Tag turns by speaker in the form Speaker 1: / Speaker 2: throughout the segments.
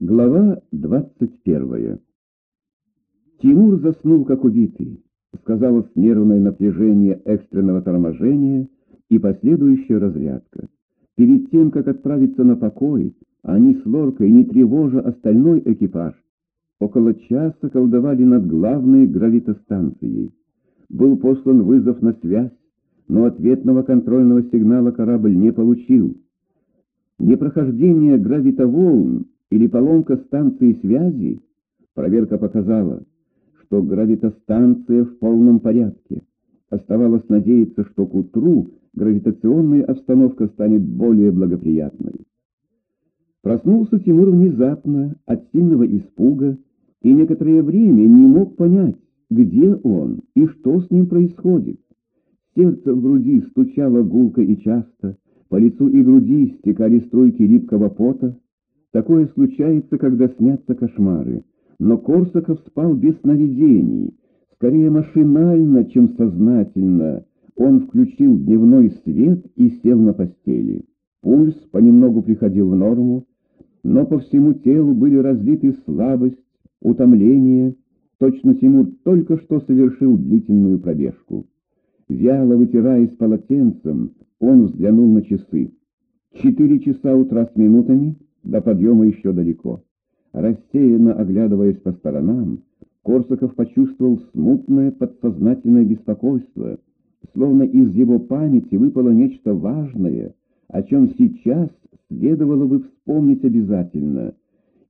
Speaker 1: Глава 21 Тимур заснул как убитый. Сказалось нервное напряжение экстренного торможения и последующая разрядка. Перед тем, как отправиться на покой, они с Лоркой, не тревожа остальной экипаж, около часа колдовали над главной гравитостанцией. Был послан вызов на связь, но ответного контрольного сигнала корабль не получил. Непрохождение гравитоволн или поломка станции связи, проверка показала, что гравитостанция в полном порядке. Оставалось надеяться, что к утру гравитационная обстановка станет более благоприятной. Проснулся Тимур внезапно от сильного испуга и некоторое время не мог понять, где он и что с ним происходит. Сердце в груди стучало гулко и часто, по лицу и груди стекали струйки липкого пота, Такое случается, когда снятся кошмары. Но Корсаков спал без сновидений, скорее машинально, чем сознательно. Он включил дневной свет и сел на постели. Пульс понемногу приходил в норму, но по всему телу были разлиты слабость, утомление. Точно Тимур только что совершил длительную пробежку. Вяло вытираясь полотенцем, он взглянул на часы. Четыре часа утра с минутами — до подъема еще далеко. Рассеянно оглядываясь по сторонам, Корсаков почувствовал смутное подсознательное беспокойство, словно из его памяти выпало нечто важное, о чем сейчас следовало бы вспомнить обязательно,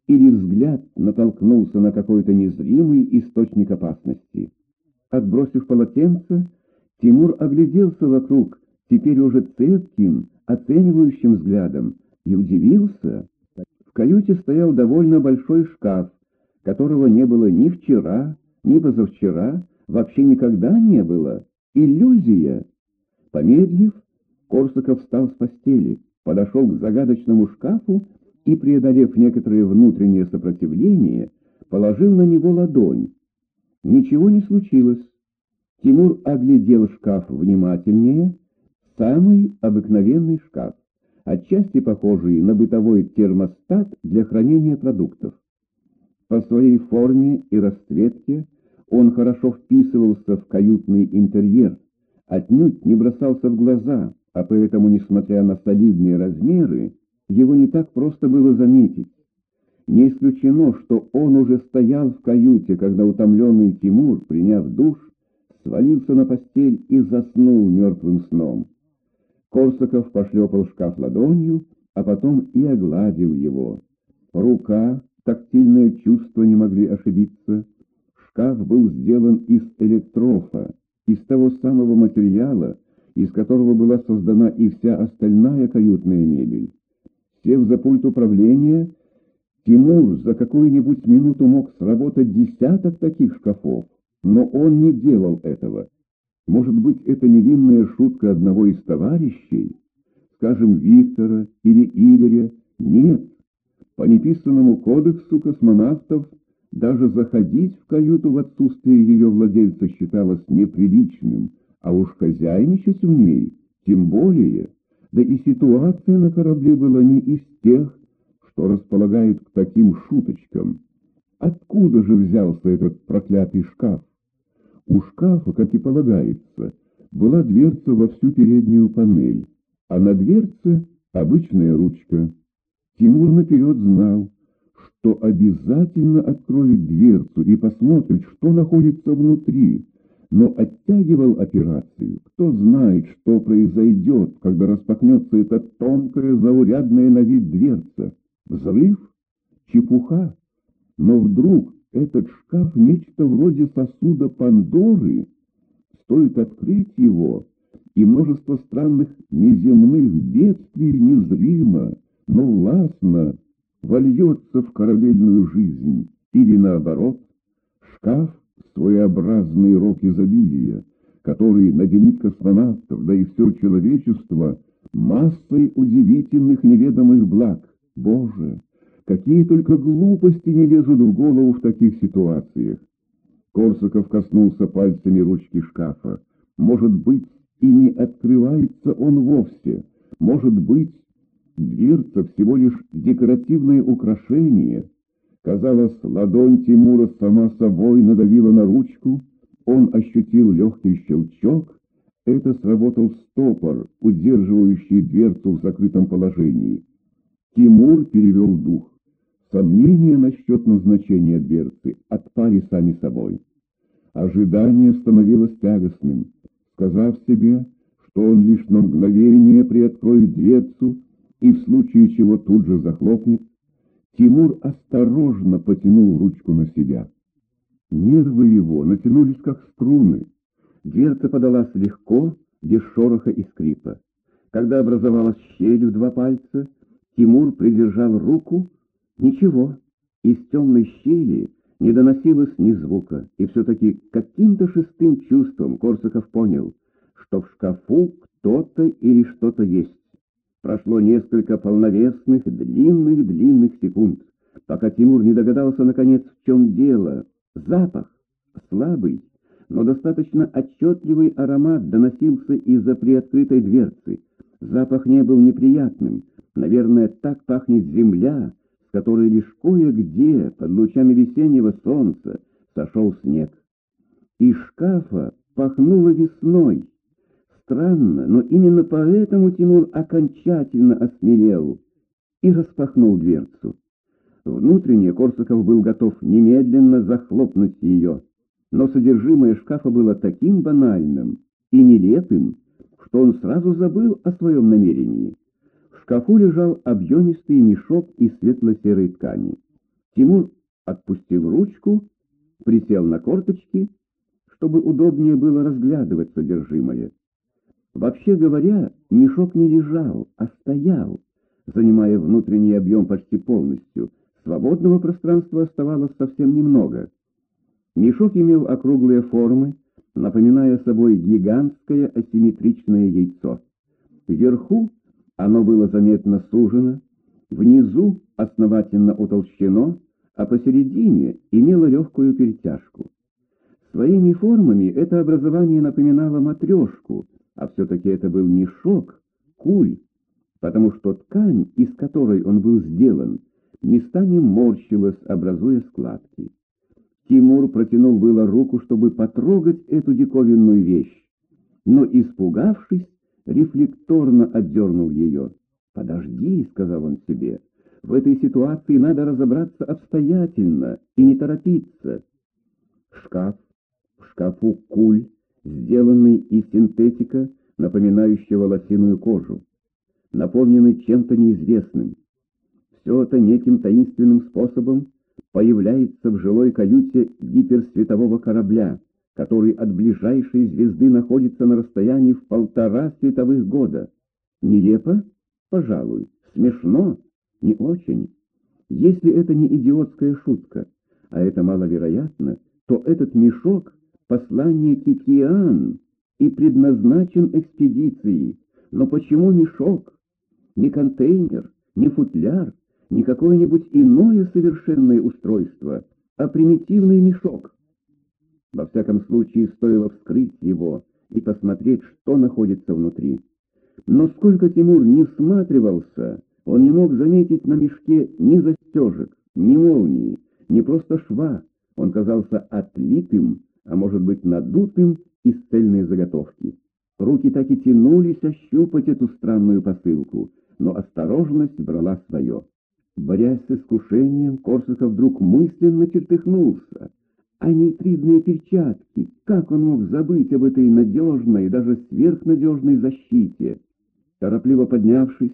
Speaker 1: или взгляд натолкнулся на какой-то незримый источник опасности. Отбросив полотенце, Тимур огляделся вокруг, теперь уже цепким, оценивающим взглядом, и удивился, каюте стоял довольно большой шкаф, которого не было ни вчера, ни позавчера, вообще никогда не было. Иллюзия. Помедлив, Корсаков встал с постели, подошел к загадочному шкафу и, преодолев некоторое внутреннее сопротивление, положил на него ладонь. Ничего не случилось. Тимур оглядел шкаф внимательнее, самый обыкновенный шкаф отчасти похожий на бытовой термостат для хранения продуктов. По своей форме и расцветке он хорошо вписывался в каютный интерьер, отнюдь не бросался в глаза, а поэтому, несмотря на солидные размеры, его не так просто было заметить. Не исключено, что он уже стоял в каюте, когда утомленный Тимур, приняв душ, свалился на постель и заснул мертвым сном. Корсаков пошлепал шкаф ладонью, а потом и огладил его. Рука, тактильное чувство не могли ошибиться. Шкаф был сделан из электрофа, из того самого материала, из которого была создана и вся остальная каютная мебель. Сев за пульт управления, Тимур за какую-нибудь минуту мог сработать десяток таких шкафов, но он не делал этого. Может быть, это невинная шутка одного из товарищей, скажем, Виктора или Игоря? Нет. По неписанному кодексу космонавтов даже заходить в каюту в отсутствие ее владельца считалось неприличным, а уж хозяйничать в ней тем более. Да и ситуация на корабле была не из тех, что располагает к таким шуточкам. Откуда же взялся этот проклятый шкаф? У шкафа, как и полагается, была дверца во всю переднюю панель, а на дверце обычная ручка. Тимур наперед знал, что обязательно откроет дверцу и посмотрит, что находится внутри, но оттягивал операцию. Кто знает, что произойдет, когда распахнется эта тонкая, заурядная на вид дверца. Взрыв? Чепуха? Но вдруг этот шкаф нечто вроде сосуда Пандоры. Стоит открыть его, и множество странных неземных бедствий незримо, но властно вольется в корабельную жизнь. Или наоборот, шкаф — своеобразный рок изобилия, который наделит космонавтов, да и все человечество, массой удивительных неведомых благ. Боже! Какие только глупости не лезут в голову в таких ситуациях. Корсаков коснулся пальцами ручки шкафа. Может быть, и не открывается он вовсе. Может быть, дверца всего лишь декоративное украшение, Казалось, ладонь Тимура сама собой надавила на ручку, он ощутил легкий щелчок, это сработал стопор, удерживающий дверцу в закрытом положении. Тимур перевел дух. Сомнения насчет назначения дверцы отпали сами собой. Ожидание становилось тягостным. Сказав себе, что он лишь на мгновение приоткроет дверцу и в случае чего тут же захлопнет, Тимур осторожно потянул ручку на себя. Нервы его натянулись, как струны. Дверца подалась легко, без шороха и скрипа. Когда образовалась щель в два пальца, Тимур придержал руку. Ничего, из темной щели не доносилось ни звука, и все-таки каким-то шестым чувством Корсаков понял, что в шкафу кто-то или что-то есть. Прошло несколько полновесных, длинных-длинных секунд, пока Тимур не догадался, наконец, в чем дело. Запах, слабый, но достаточно отчетливый аромат доносился из-за приоткрытой дверцы. Запах не был неприятным. Наверное, так пахнет земля, которой лишь кое-где, под лучами весеннего солнца, сошел снег. Из шкафа пахнуло весной. Странно, но именно поэтому Тимур окончательно осмелел и распахнул дверцу. Внутренне Корсаков был готов немедленно захлопнуть ее, но содержимое шкафа было таким банальным и нелепым, что он сразу забыл о своем намерении. Шкафу лежал объемистый мешок из светло-серой ткани. Тимур отпустил ручку, присел на корточки, чтобы удобнее было разглядывать содержимое. Вообще говоря, мешок не лежал, а стоял, занимая внутренний объем почти полностью, Свободного пространства оставалось совсем немного. Мешок имел округлые формы, напоминая собой гигантское асимметричное яйцо. Вверху оно было заметно сужено, внизу основательно утолщено, а посередине имело легкую перетяжку. Своими формами это образование напоминало матрешку, а все-таки это был мешок, куль, потому что ткань, из которой он был сделан, местами морщилась, образуя складки. Тимур протянул было руку, чтобы потрогать эту диковинную вещь, но, испугавшись, рефлекторно отдернул ее. «Подожди», — сказал он себе, — «в этой ситуации надо разобраться обстоятельно и не торопиться». Шкаф, в шкафу куль, сделанный из синтетика, напоминающего лосиную кожу, наполненный чем-то неизвестным все это неким таинственным способом появляется в жилой каюте гиперсветового корабля, который от ближайшей звезды находится на расстоянии в полтора световых года. Нелепо? Пожалуй. Смешно? Не очень. Если это не идиотская шутка, а это маловероятно, то этот мешок — послание Кикиан и предназначен экспедиции. Но почему мешок? Не контейнер, не футляр, не какое-нибудь иное совершенное устройство, а примитивный мешок. Во всяком случае, стоило вскрыть его и посмотреть, что находится внутри. Но сколько Тимур не всматривался, он не мог заметить на мешке ни застежек, ни молнии, ни просто шва. Он казался отлитым, а может быть надутым из цельной заготовки. Руки так и тянулись ощупать эту странную посылку, но осторожность брала свое. Борясь с искушением, Корсаков вдруг мысленно чертыхнулся. А нейтридные перчатки, как он мог забыть об этой надежной, даже сверхнадежной защите? Торопливо поднявшись,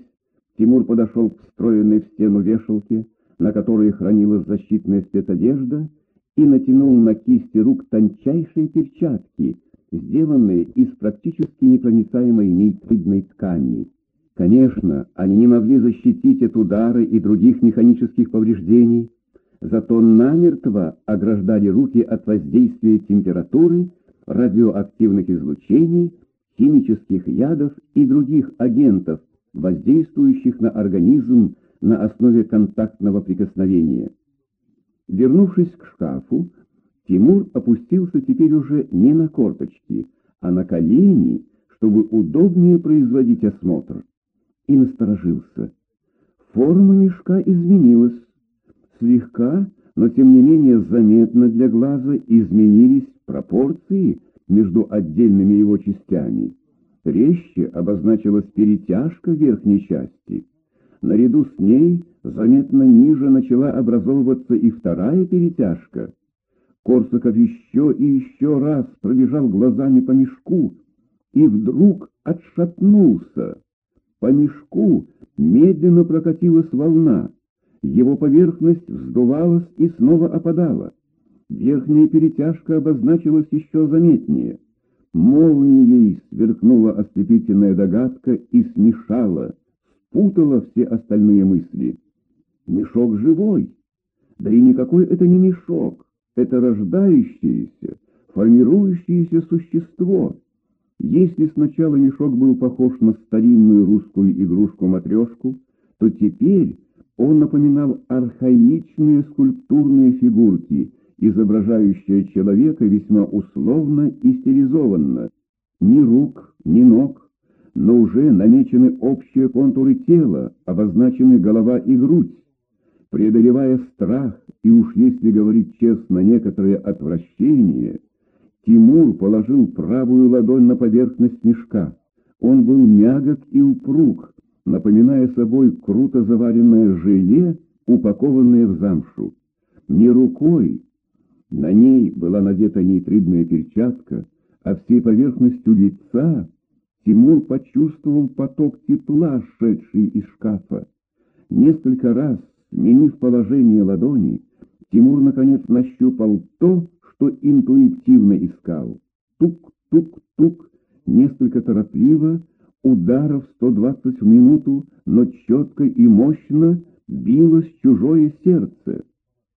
Speaker 1: Тимур подошел к встроенной в стену вешалке, на которой хранилась защитная спецодежда, и натянул на кисти рук тончайшие перчатки, сделанные из практически непроницаемой нейтридной ткани. Конечно, они не могли защитить от удара и других механических повреждений, зато намертво ограждали руки от воздействия температуры, радиоактивных излучений, химических ядов и других агентов, воздействующих на организм на основе контактного прикосновения. Вернувшись к шкафу, Тимур опустился теперь уже не на корточки, а на колени, чтобы удобнее производить осмотр и насторожился. Форма мешка изменилась. Слегка, но тем не менее заметно для глаза изменились пропорции между отдельными его частями. Резче обозначилась перетяжка верхней части. Наряду с ней заметно ниже начала образовываться и вторая перетяжка. Корсаков еще и еще раз пробежал глазами по мешку и вдруг отшатнулся. По мешку медленно прокатилась волна. Его поверхность вздувалась и снова опадала. Верхняя перетяжка обозначилась еще заметнее. Молнией сверкнула ослепительная догадка и смешала, спутала все остальные мысли. Мешок живой. Да и никакой это не мешок. Это рождающееся, формирующееся существо. Если сначала мешок был похож на старинную русскую игрушку-матрешку, то теперь он напоминал архаичные скульптурные фигурки, изображающие человека весьма условно и стилизованно. Ни рук, ни ног, но уже намечены общие контуры тела, обозначены голова и грудь. Преодолевая страх и уж если говорить честно, некоторое отвращение, Тимур положил правую ладонь на поверхность мешка. Он был мягок и упруг, напоминая собой круто заваренное желе, упакованное в замшу. Не рукой, на ней была надета нейтридная перчатка, а всей поверхностью лица Тимур почувствовал поток тепла, шедший из шкафа. Несколько раз, сменив положение ладони, Тимур наконец нащупал то, что интуитивно искал. Тук-тук-тук, несколько торопливо, ударов 120 в минуту, но четко и мощно билось чужое сердце.